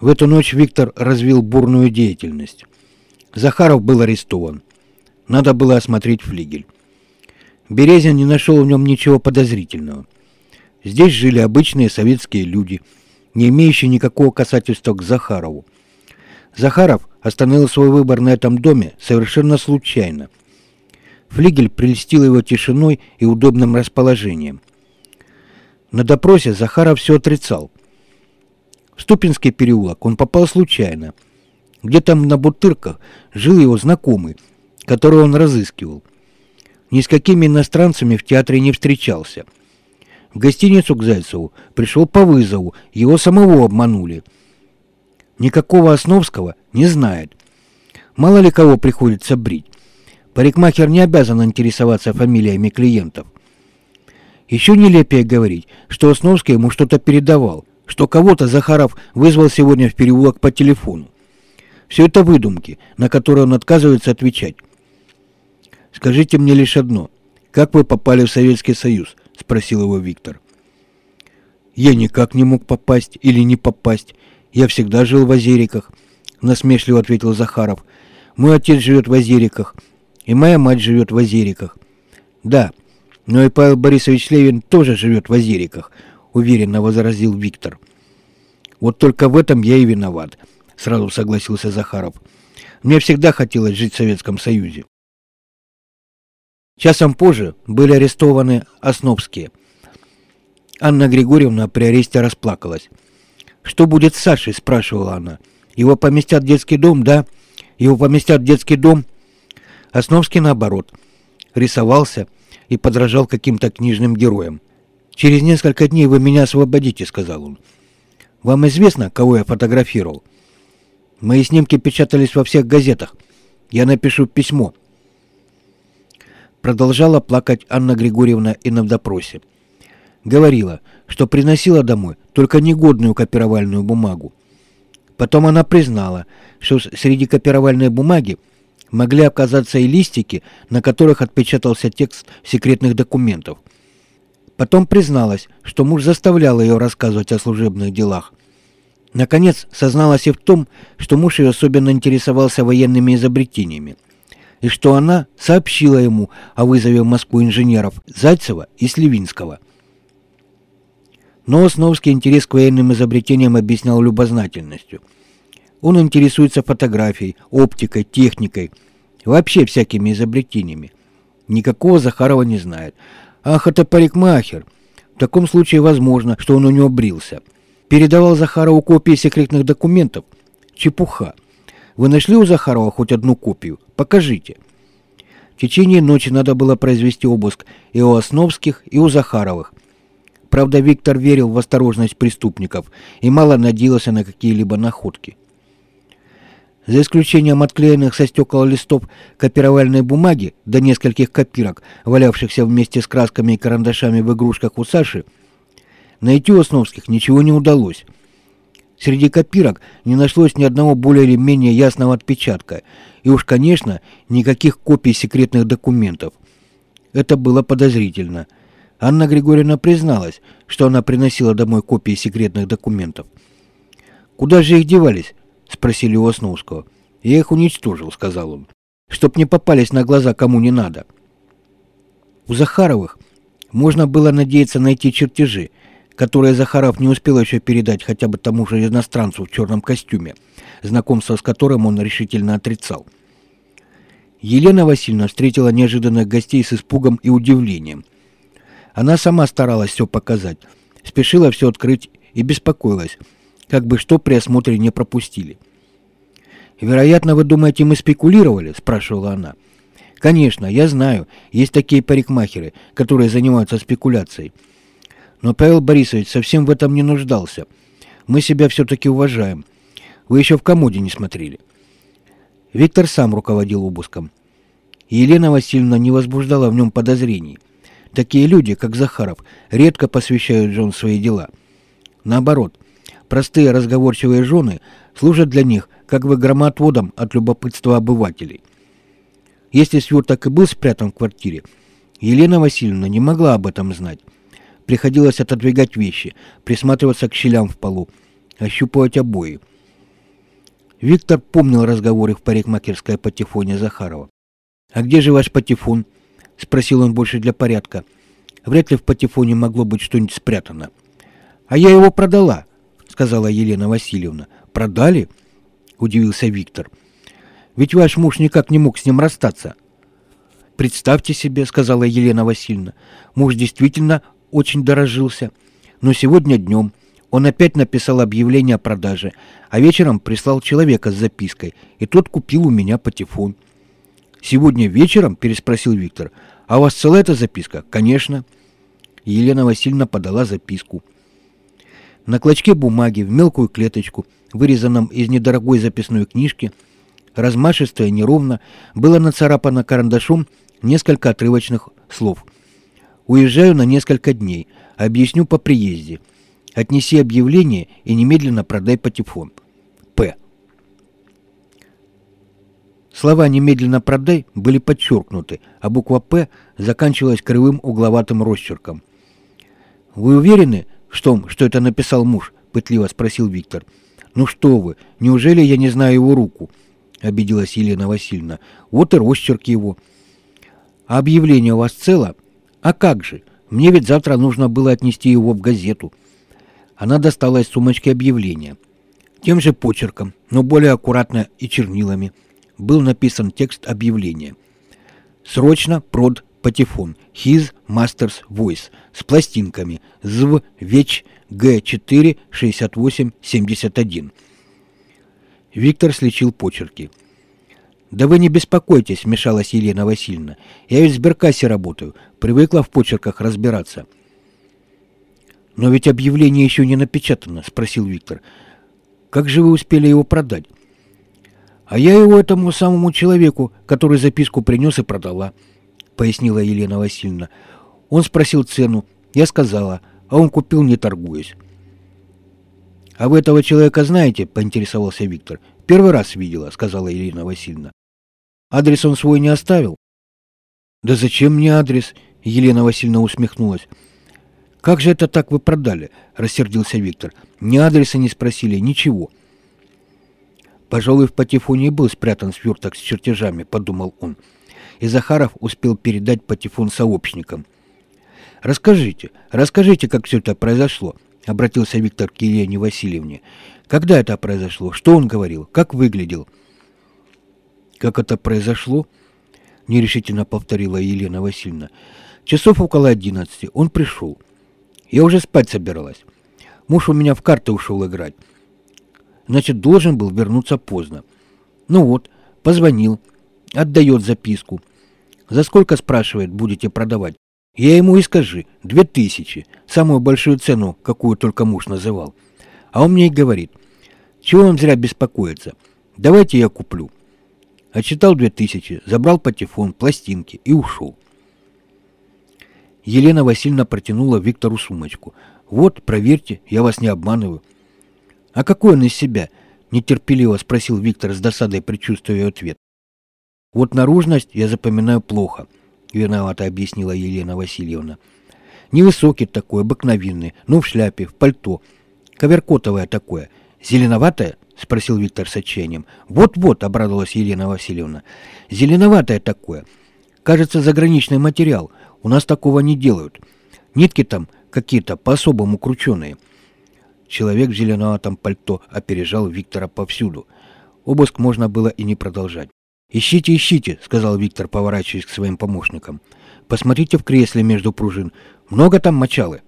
В эту ночь Виктор развил бурную деятельность. Захаров был арестован. Надо было осмотреть флигель. Березин не нашел в нем ничего подозрительного. Здесь жили обычные советские люди, не имеющие никакого касательства к Захарову. Захаров остановил свой выбор на этом доме совершенно случайно. Флигель прельстил его тишиной и удобным расположением. На допросе Захаров все отрицал. Ступинский переулок он попал случайно. Где там на Бутырках жил его знакомый, которого он разыскивал. Ни с какими иностранцами в театре не встречался. В гостиницу к Зайцеву пришел по вызову, его самого обманули. Никакого Основского не знает. Мало ли кого приходится брить. Парикмахер не обязан интересоваться фамилиями клиентов. Еще нелепее говорить, что Основский ему что-то передавал, что кого-то Захаров вызвал сегодня в переулок по телефону. Все это выдумки, на которые он отказывается отвечать. «Скажите мне лишь одно. Как вы попали в Советский Союз?» – спросил его Виктор. «Я никак не мог попасть или не попасть. Я всегда жил в Озериках», – насмешливо ответил Захаров. «Мой отец живет в Озериках, и моя мать живет в Озериках». «Да, но и Павел Борисович Левин тоже живет в Озериках», — уверенно возразил Виктор. «Вот только в этом я и виноват», — сразу согласился Захаров. «Мне всегда хотелось жить в Советском Союзе». Часом позже были арестованы Основские. Анна Григорьевна при аресте расплакалась. «Что будет с Сашей?» – спрашивала она. «Его поместят в детский дом, да? Его поместят в детский дом?» Основский, наоборот, рисовался – и подражал каким-то книжным героям. «Через несколько дней вы меня освободите», — сказал он. «Вам известно, кого я фотографировал? Мои снимки печатались во всех газетах. Я напишу письмо». Продолжала плакать Анна Григорьевна и на допросе. Говорила, что приносила домой только негодную копировальную бумагу. Потом она признала, что среди копировальной бумаги могли оказаться и листики, на которых отпечатался текст секретных документов. Потом призналась, что муж заставлял ее рассказывать о служебных делах. Наконец, созналась и в том, что муж ее особенно интересовался военными изобретениями, и что она сообщила ему о вызове в Москву инженеров Зайцева и Сливинского. Но Основский интерес к военным изобретениям объяснял любознательностью – он интересуется фотографией, оптикой, техникой, вообще всякими изобретениями. Никакого Захарова не знает. Ах, это парикмахер. В таком случае возможно, что он у него брился. Передавал Захарову копии секретных документов. Чепуха. Вы нашли у Захарова хоть одну копию? Покажите. В течение ночи надо было произвести обыск и у Основских, и у Захаровых. Правда, Виктор верил в осторожность преступников и мало надеялся на какие-либо находки. За исключением отклеенных со стекол листов копировальной бумаги до нескольких копирок, валявшихся вместе с красками и карандашами в игрушках у Саши, найти у Основских ничего не удалось. Среди копирок не нашлось ни одного более или менее ясного отпечатка, и уж, конечно, никаких копий секретных документов. Это было подозрительно. Анна Григорьевна призналась, что она приносила домой копии секретных документов. Куда же их девались? — спросили у Основского. «Я их уничтожил», — сказал он, — «чтоб не попались на глаза кому не надо». У Захаровых можно было надеяться найти чертежи, которые Захаров не успел еще передать хотя бы тому же иностранцу в черном костюме, знакомство с которым он решительно отрицал. Елена Васильевна встретила неожиданных гостей с испугом и удивлением. Она сама старалась все показать, спешила все открыть и беспокоилась, как бы что при осмотре не пропустили. «Вероятно, вы думаете, мы спекулировали?» – спрашивала она. «Конечно, я знаю, есть такие парикмахеры, которые занимаются спекуляцией. Но Павел Борисович совсем в этом не нуждался. Мы себя все-таки уважаем. Вы еще в комоде не смотрели». Виктор сам руководил обыском. Елена Васильевна не возбуждала в нем подозрений. Такие люди, как Захаров, редко посвящают жен свои дела. Наоборот – Простые разговорчивые жены служат для них как бы громоотводом от любопытства обывателей. Если сверток и был спрятан в квартире, Елена Васильевна не могла об этом знать. Приходилось отодвигать вещи, присматриваться к щелям в полу, ощупывать обои. Виктор помнил разговоры в парикмахерской о патефоне Захарова. «А где же ваш патефон?» — спросил он больше для порядка. Вряд ли в патефоне могло быть что-нибудь спрятано. «А я его продала», — сказала Елена Васильевна. «Продали?» — удивился Виктор. «Ведь ваш муж никак не мог с ним расстаться». «Представьте себе», — сказала Елена Васильевна, — «муж действительно очень дорожился. Но сегодня днем он опять написал объявление о продаже, а вечером прислал человека с запиской, и тот купил у меня патефон. «Сегодня вечером?» – переспросил Виктор. «А у вас целая эта записка?» «Конечно». Елена Васильевна подала записку. На клочке бумаги в мелкую клеточку, вырезанном из недорогой записной книжки, размашисто и неровно, было нацарапано карандашом несколько отрывочных слов. «Уезжаю на несколько дней. Объясню по приезде». Отнеси объявление и немедленно продай патефон. П. Слова «немедленно продай» были подчеркнуты, а буква «П» заканчивалась кривым угловатым росчерком. «Вы уверены в том, что это написал муж?» — пытливо спросил Виктор. «Ну что вы, неужели я не знаю его руку?» — обиделась Елена Васильевна. «Вот и росчерк его». «А объявление у вас цело?» «А как же? Мне ведь завтра нужно было отнести его в газету». Она достала из сумочки объявление. Тем же почерком, но более аккуратно и чернилами, был написан текст объявления. «Срочно прод патефон. His Masters Voice. С пластинками. ЗВ ВЕЧ Г4 68 71». Виктор слечил почерки. «Да вы не беспокойтесь», — вмешалась Елена Васильевна. «Я ведь в сберкассе работаю. Привыкла в почерках разбираться». «Но ведь объявление еще не напечатано», — спросил Виктор. «Как же вы успели его продать?» «А я его этому самому человеку, который записку принес и продала», — пояснила Елена Васильевна. «Он спросил цену, я сказала, а он купил, не торгуясь». «А вы этого человека знаете?» — поинтересовался Виктор. «Первый раз видела», — сказала Елена Васильевна. «Адрес он свой не оставил?» «Да зачем мне адрес?» — Елена Васильевна усмехнулась. «Как же это так вы продали?» — рассердился Виктор. «Ни адреса не спросили, ничего». «Пожалуй, в патефоне был спрятан сверток с чертежами», — подумал он. И Захаров успел передать патефон сообщникам. «Расскажите, расскажите, как все это произошло», — обратился Виктор к Елене Васильевне. «Когда это произошло? Что он говорил? Как выглядел?» «Как это произошло?» — нерешительно повторила Елена Васильевна. «Часов около одиннадцати. Он пришел». Я уже спать собиралась. Муж у меня в карты ушел играть. Значит, должен был вернуться поздно. Ну вот, позвонил, отдает записку. За сколько, спрашивает, будете продавать? Я ему и скажи, две тысячи, самую большую цену, какую только муж называл. А он мне и говорит, чего вам зря беспокоиться, давайте я куплю. Отчитал две тысячи, забрал патефон, пластинки и ушел. Елена Васильевна протянула Виктору сумочку. «Вот, проверьте, я вас не обманываю». «А какой он из себя?» — нетерпеливо спросил Виктор с досадой, предчувствуя ответ. «Вот наружность я запоминаю плохо», — виновато объяснила Елена Васильевна. «Невысокий такой, обыкновенный, ну в шляпе, в пальто. Коверкотовое такое. Зеленоватое?» — спросил Виктор с отчаянием. «Вот-вот», — обрадовалась Елена Васильевна. «Зеленоватое такое. Кажется, заграничный материал. У нас такого не делают. Нитки там какие-то по-особому крученые. Человек в зеленоватом пальто опережал Виктора повсюду. Обыск можно было и не продолжать. «Ищите, ищите», — сказал Виктор, поворачиваясь к своим помощникам. «Посмотрите в кресле между пружин. Много там мочалы?»